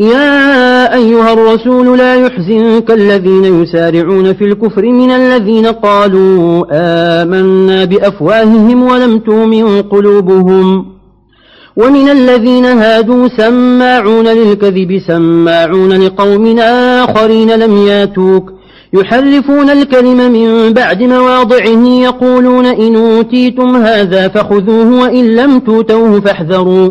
يا أيها الرسول لا يحزنك الذين يسارعون في الكفر من الذين قالوا آمنا بأفواههم ولم تؤمن قلوبهم ومن الذين هادوا سماعون للكذب سماعون لقوم آخرين لم ياتوك يحرفون الكلم من بعد مواضعه يقولون إن أوتيتم هذا فخذوه وإن لم توتوه فاحذروا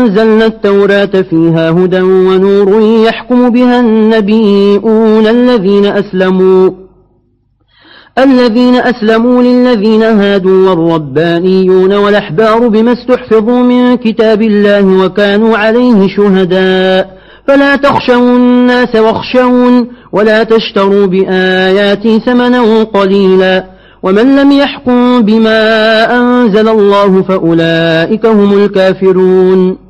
أنزلنا التوراة فيها هدى ونور يحكم بها النبيون الذين أسلموا. الذين أسلموا للذين هادوا والربانيون والأحبار بما استحفظوا من كتاب الله وكانوا عليه شهداء. فلا تخشوا الناس واخشون ولا تشتروا بآياتي ثمنا قليلا. ومن لم يحكم بما أنزل الله فأولئك هم الكافرون.